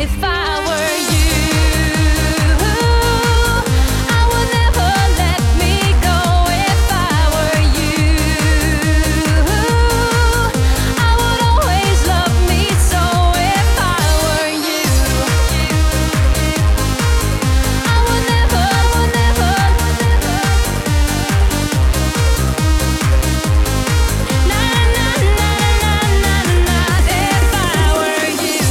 if I